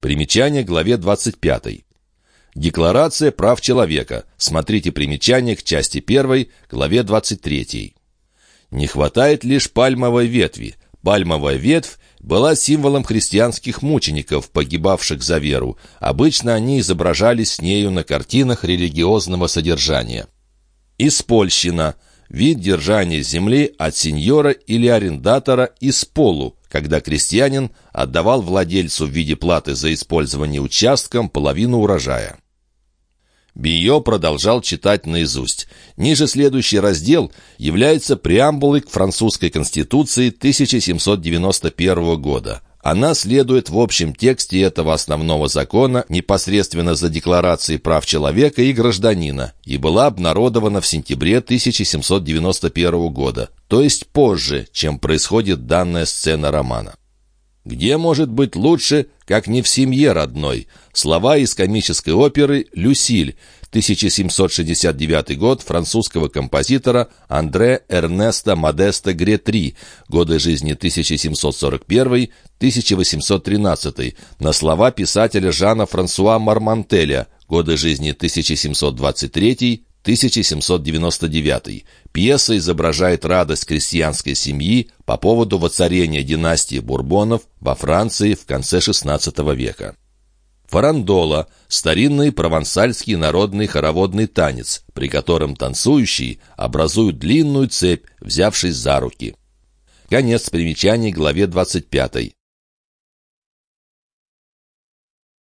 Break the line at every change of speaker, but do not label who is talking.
Примечание к главе 25. Декларация прав человека. Смотрите примечание к части 1, главе 23. Не хватает лишь пальмовой ветви. Пальмовая ветвь была символом христианских мучеников, погибавших за веру. Обычно они изображались с нею на картинах религиозного содержания. Испольщина – вид держания земли от сеньора или арендатора из полу, когда крестьянин отдавал владельцу в виде платы за использование участком половину урожая. Био продолжал читать наизусть. Ниже следующий раздел является преамбулой к французской конституции 1791 года. Она следует в общем тексте этого основного закона непосредственно за Декларацией прав человека и гражданина и была обнародована в сентябре 1791 года, то есть позже, чем происходит данная сцена романа. Где может быть лучше, как не в семье родной? Слова из комической оперы «Люсиль», 1769 год французского композитора Андре Эрнеста Модеста Гретри, годы жизни 1741-1813, на слова писателя Жана Франсуа Мармантеля, годы жизни 1723 1799. Пьеса изображает радость крестьянской семьи по поводу воцарения династии Бурбонов во Франции в конце XVI века. Фарандола – старинный провансальский народный хороводный танец, при котором танцующие образуют длинную цепь, взявшись за руки. Конец примечаний главе 25.